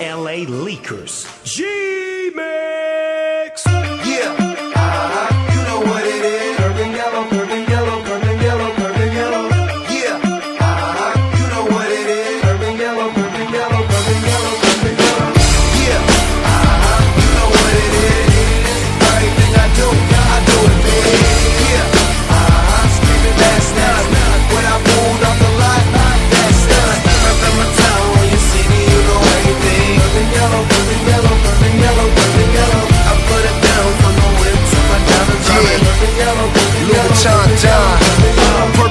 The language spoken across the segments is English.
LA Leakers. G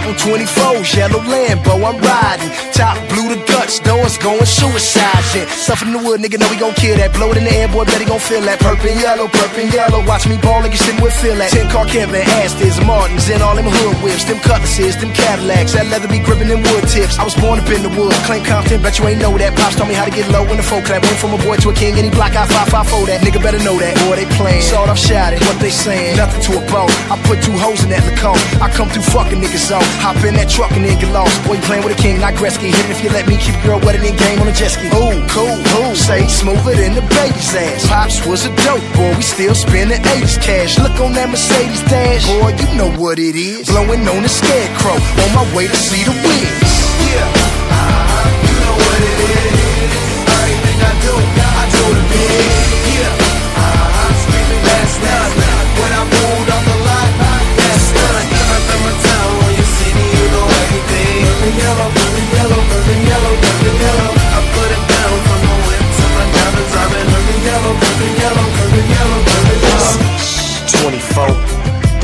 Purple 24s, yellow Lambo, I'm riding. Top blue the guts, doors going suicide shit. Stuff in the wood, nigga, know we gon' kill that. Blow it in the air, boy, bet he gon' feel that. Purple and yellow, purple and yellow. Watch me ball like you sitting with Phil at. 10 car Kevin, Astons, Martins, and all them hood whips. Them cutlasses, them Cadillacs. That leather be gripping them wood tips. I was born up in the wood, claim Compton, bet you ain't know that. Pops taught me how to get low in the folk clap. Went from a boy to a king, any block I 554 that. Nigga better know that. Boy, they playing. Sawed off shouted, what they saying. Nothing to a bone. I put two hoes in that Lacone. I come through fucking niggas on. Hop in that truck and then get lost. Boy, you playing with a king, not Gretzky. Hit it if you let me keep girl wetter than game on a jet ski. Ooh, cool, cool. Say smoother than the baby's ass. Pops was a dope boy. We still spending 80s cash. Look on that Mercedes dash. Boy, you know what it is. Blowing on the scarecrow. On my way to see the wigs.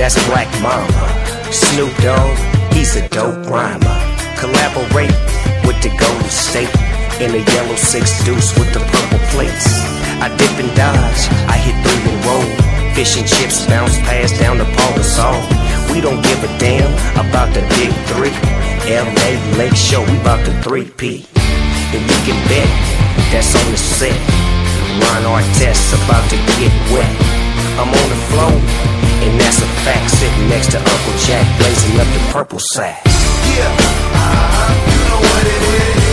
That's Black Mamba. Snoop Dogg, he's a dope rhymer. Collaborate with the Golden State in a yellow six deuce with the purple plates. I dip and dodge, I hit three and roll. Fish and chips bounce past down the Pau Gasol. We don't give a damn about the big three. LA Lake Show, we bout the 3P. And you can bet that's on the set. Ron Artest about to get wet. I'm on the floor, and that's a fact. Sitting next to Uncle Jack, blazing up the purple sack. Yeah. Uh-huh. You know what it is.